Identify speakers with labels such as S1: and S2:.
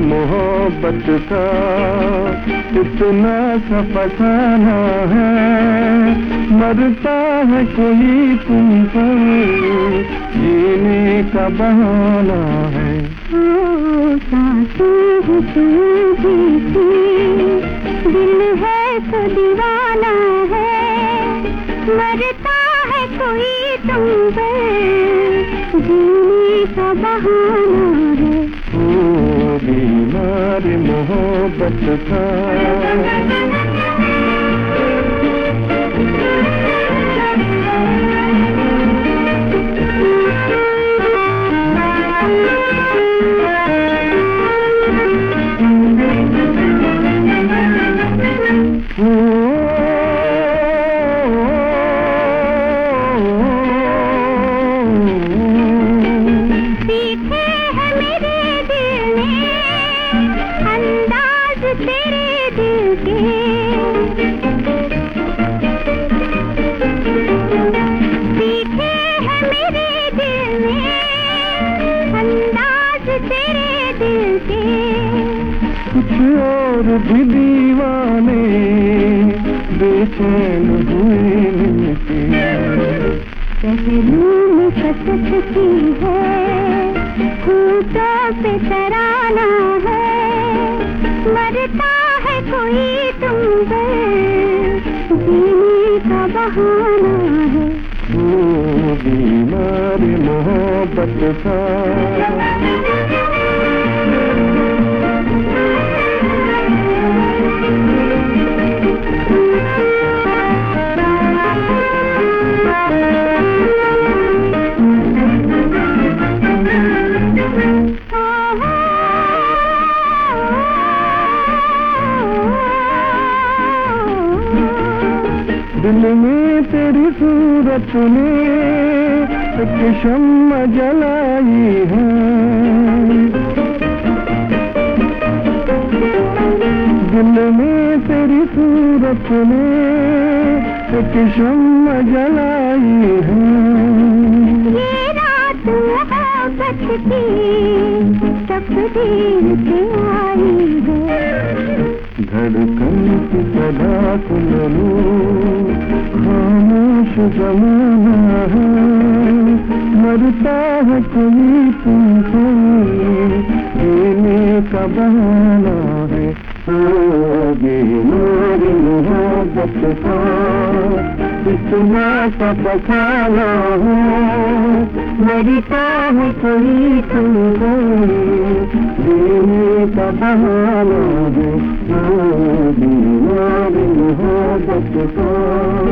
S1: मोहब्बत का इतना सा है। मरता है कोई तुम पर, जीने का बहाना है।
S2: दिल है तो दीवाना है। मरता है कोई तुम पर, जीने का बहाना
S1: बीमार मोहब्बत का।
S2: तेरे दिल के। है मेरे दिल अंदाज तेरे दिल के।
S1: कुछ और भी दीवाने बेचैन हुए
S2: कसक की है खूंटों पे तराना है। मरता है कोई तुम जीने का बहाना है।
S1: बीमार मोहब्बत का। दिल में तेरी सूरत ने एक शम्मा जलाई है। दिल में तेरी सूरत ने एक शम्मा जलाई है।
S2: ये रात मोहब्बत की तकदीर से आई है?
S1: धड़कन की सदा सुन लो खामोश जमाना है, मरता है कोई तुमसे जीने का बहाना है ओ बीमार मोहब्बत का। इतना सा पखाना है, मरता है कोई तुमसे जीने का बहाना है ओ बीमार मोहब्बत का।